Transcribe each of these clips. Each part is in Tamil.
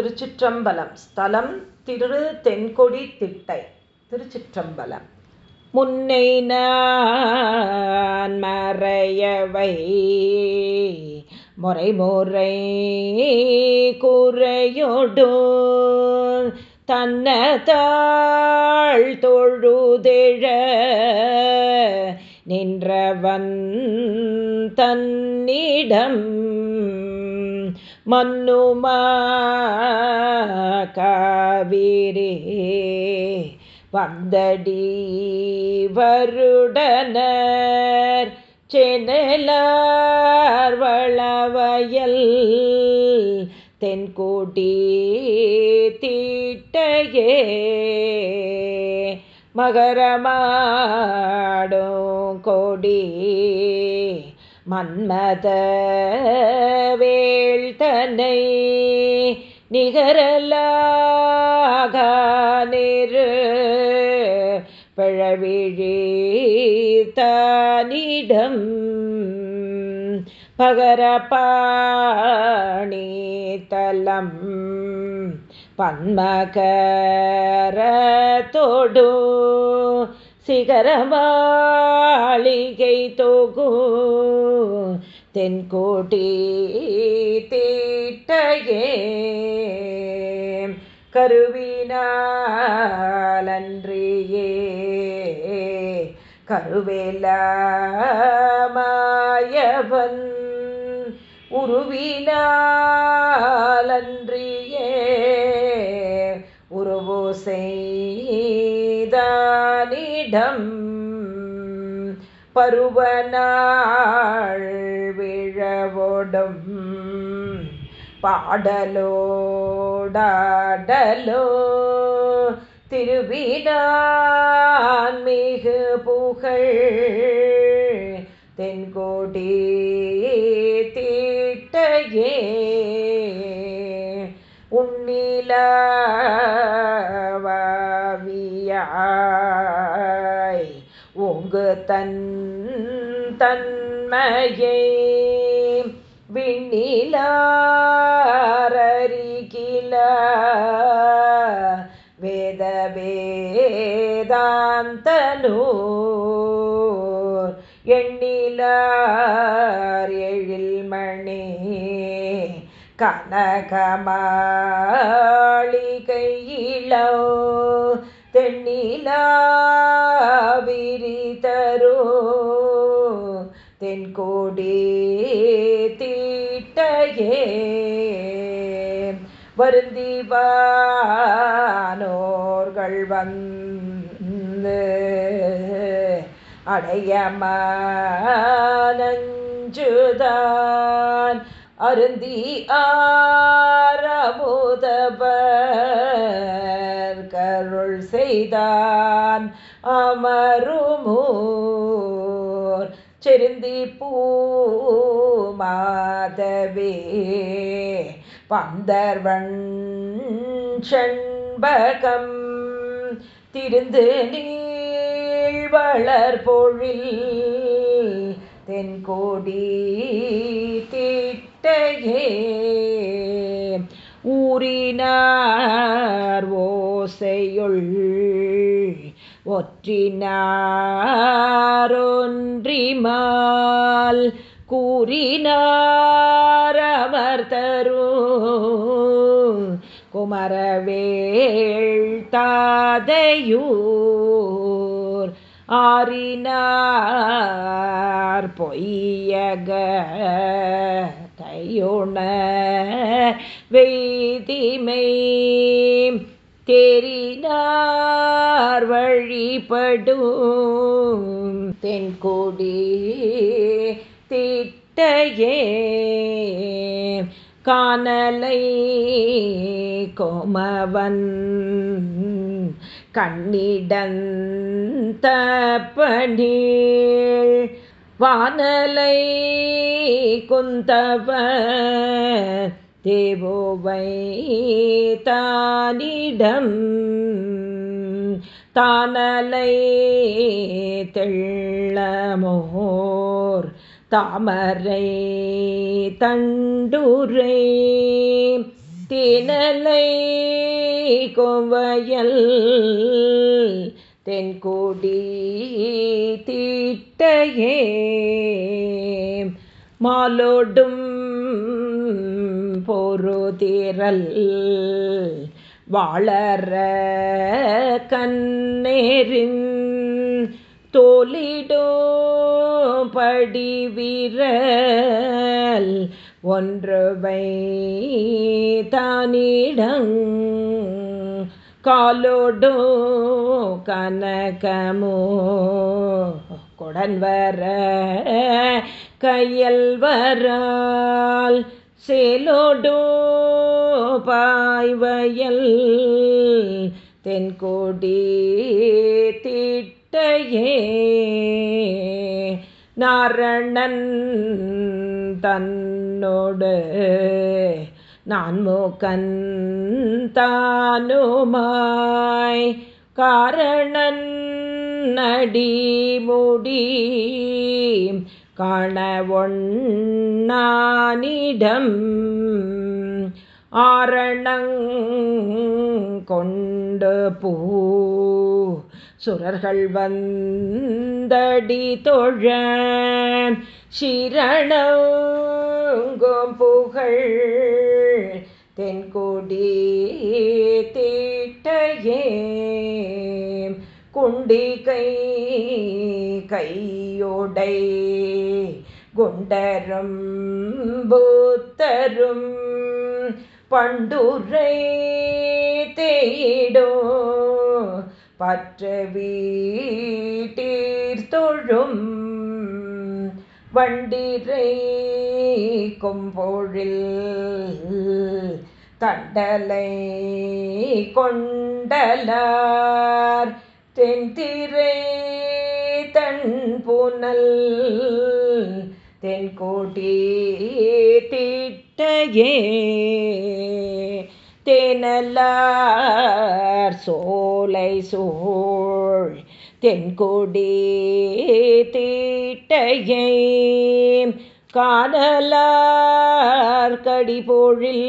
திருச்சிற்றம்பலம். ஸ்தலம் திரு தென்கொடி திட்டை. திருச்சிற்றம்பலம். முன்னை நான் மறையவை. முறை முறை குறையொடு தன்னதாள் தொழுதெழ நின்றவன் தன்னிடம். மன்னுமா காவிரே வந்தடி வருடனர் செனலார் வளவயல் தென்கோட்டி தீட்டையே மகரமாடும் கொடி மன்மத வேள்தனை நிகரலாக நிறு பழவிழி தானிடம் பகரபாணி தலம் பன்மகரத்தோடு சிகரமாளிகை தோகோ தென்கோட்டி தீட்டையே கருவினாலன்றியே. கருவேலமாயவன் உருவினாலன்றியே. உருவோசை செய்தானிடம் பருவனாள் விழவோடும் பாடலோடாடலோ. திருவினான் மிகு புகழ் தென்கோடி தீட்டையே. உன்னிலாவியாய் ஓங்கு தன்மையே விண்ணிலாரரிகில வேத வேதாந்தனூர் எண்ணிலார் எழில் மணி கனகமாளிகையிலோ தென்னிலா விரிதரோ தென்கோடி தீட்டையே வருந்திவானோர்கள் வந்து அடையமானஞ்சுதான். அருந்தி ஆரமுதவர் அருள் செய்தான். அமருமூர் செருந்தி பூமாதவே. பந்தர்வன் செண்பகம் திருந்து நீழ்வளர் பொழில். தென்கோடி திட்டையே. ஊரினார் ஓசையுள் ஒற்றினாரொன்றிமால் கூறினாரவர் தரும் குமரவேள் தாதையூர் ஆறினார் பொய்யக தையுண வெய்திமை தெரிந்தார் வழிபடும் தென்கொடி திட்டையே. காணலை கோமவன் கண்ணிடந்தப்பணீள் வானலை குந்தவன் தேவோ வை தானிடம் தானலை தெள்ளமோர் தாமரை தண்டுரை தினலை கோவையல் தென்கொடி தீட்டையே மாலோடும் பொருதிரல் வாழற கண்ணேரின் தோலிடோ படிவிரல் ஒன்றுவை தானிடங் காலோடோ கனகமோ கொடன் வர கையல் வரால் சேலோடோ பாய்வயல் தென்கோடி திட்டையே. நாரணன் தன்னோடு நான் மூக்கன் தானுமாய். காரணன் நடிமுடி காணவொன்னானிடம் ஆரணங் கொண்டு பூ சுரர்கள் வந்தடி தொழ சிரணங்கும் புகழ் தென்கொடி தீட்டையே குண்டிகை கையோடை குண்டரும் பூத்தரும் பண்டுரை தேடோ பற்ற வீட்டீர் தொழும் வண்டிரை கொம்பொழில் தண்டலை கொண்டலார் தென்திரை தன்புனல் தென்கோட்டி திட்டையே. தேனல்லார் சோலை சோழ் தென்கொடி தீட்டையை. காதலார் கடிபொழில்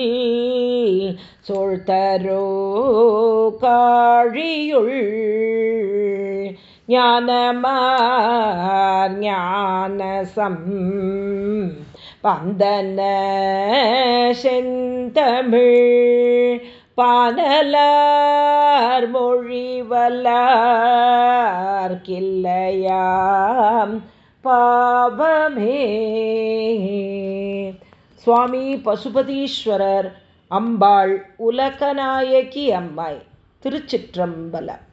சொல் தரோ காழியுள் ஞானமார் ஞானசம் பந்தன செந்தமிழ் பானலார் மொழிவலார் கிள்ளையாம் பாவமே. சுவாமி பசுபதீஸ்வரர் அம்பாள் உலகநாயகி அம்மாய் திருச்சிற்றம்பலம்.